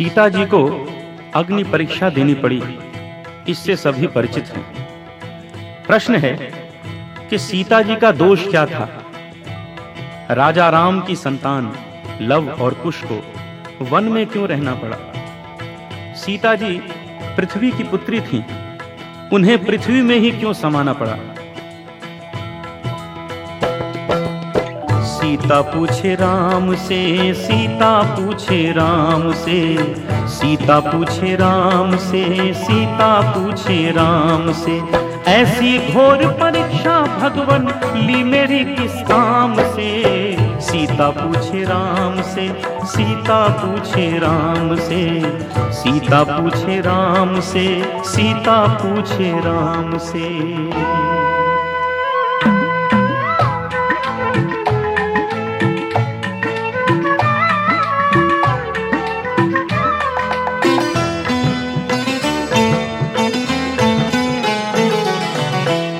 सीता जी को अग्नि परीक्षा देनी पड़ी। इससे सभी परिचित हैं। प्रश्न है कि सीता जी का दोष क्या था? राजा राम की संतान लव और कुश को वन में क्यों रहना पड़ा? सीता जी पृथ्वी की पुत्री थीं। उन्हें पृथ्वी में ही क्यों समाना पड़ा? सीता पूछे राम से, सीता पूछे राम से, सीता पूछे राम से, सीता पूछे राम से। ऐसी घोर परीक्षा भगवान ली मेरी किस काम से? सीता पूछे राम से, सीता पूछे राम से, सीता पूछे राम से, सीता पूछे राम से।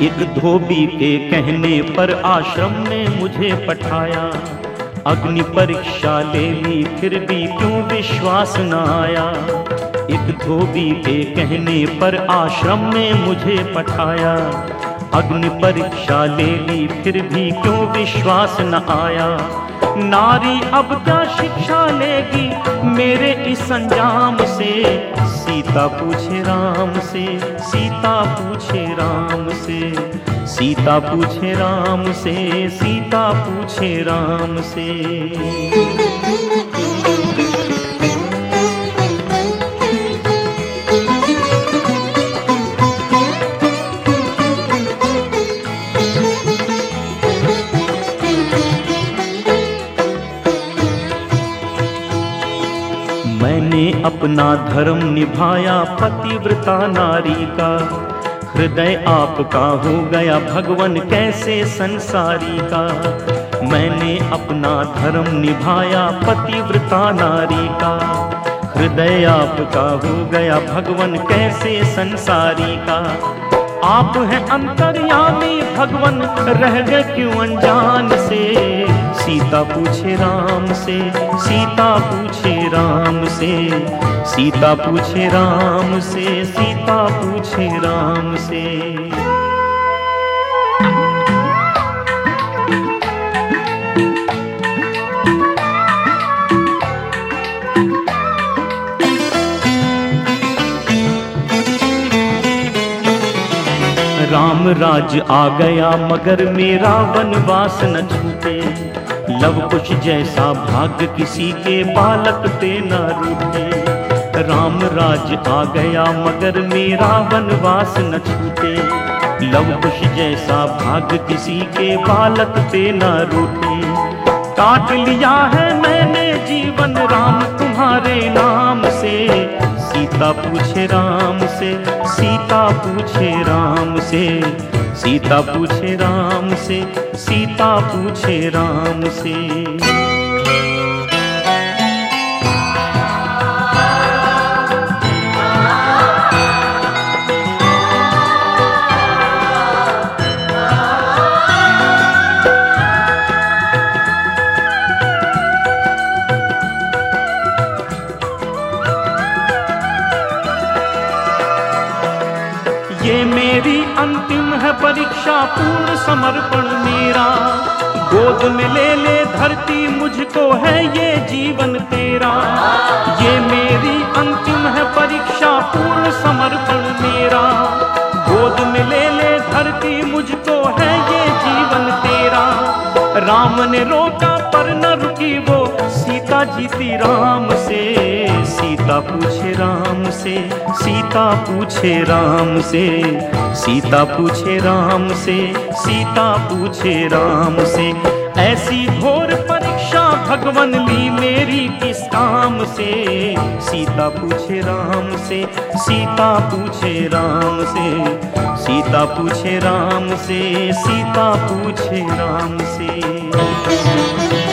एक धोबी के कहने पर आश्रम में मुझे पठाया। अग्नि परीक्षा ले ली फिर भी क्यों विश्वास न आया? एक धोबी के कहने पर आश्रम में मुझे पठाया। अग्नि परीक्षा ले ली फिर भी क्यों विश्वास न आया? नारी अब क्या शिक्षा लेगी मेरे इस अंजाम से? सीता पूछे राम से, सीता पूछे राम से। सीता पूछे राम से, सीता पूछे राम से। मैंने अपना धर्म निभाया, पतिव्रता नारी का। हृदय आपका हो गया। भगवान कैसे संसारी का? मैंने अपना धर्म निभाया पतिव्रता नारी का। हृदय आपका हो गया। भगवान कैसे संसारी का? आप हैं अंतर्यामी। भगवान रह गए क्यों अनजान से? सीता पूछे राम से, सीता पूछे से। सीता पूछे राम से, सीता पूछे राम से। राम राज आ गया, मगर मेरा वनवास न छूटे। लव कुश जैसा भाग्य किसी के बालक पे न रूठे। राम राज आ गया मगर मेरा वनवास न छूटे। लव कुश जैसा भाग्य किसी के बालक पे न रूठे। काट लिया है मैंने जीवन राम तुम्हारे नाम से। सीता पूछे राम से, सीता पूछे राम से। सीता पूछे राम से सीता पूछे राम से। अंतिम है परीक्षा, पूर्ण समर्पण मेरा। गोद में ले ले धरती, मुझको है ये जीवन तेरा। ये मेरी अंतिम है परीक्षा, पूर्ण समर्पण मेरा। गोद में ले ले धरती, मुझको है ये जीवन तेरा। राम ने रोका पर न जीती राम से, सीता पूछे राम से, सीता पूछे राम से, सीता पूछे राम से, सीता पूछे राम से। ऐसी घोर परीक्षा भगवान ली मेरी किस काम से? सीता पूछे राम से, सीता पूछे राम से, सीता पूछे राम से, सीता पूछे राम से।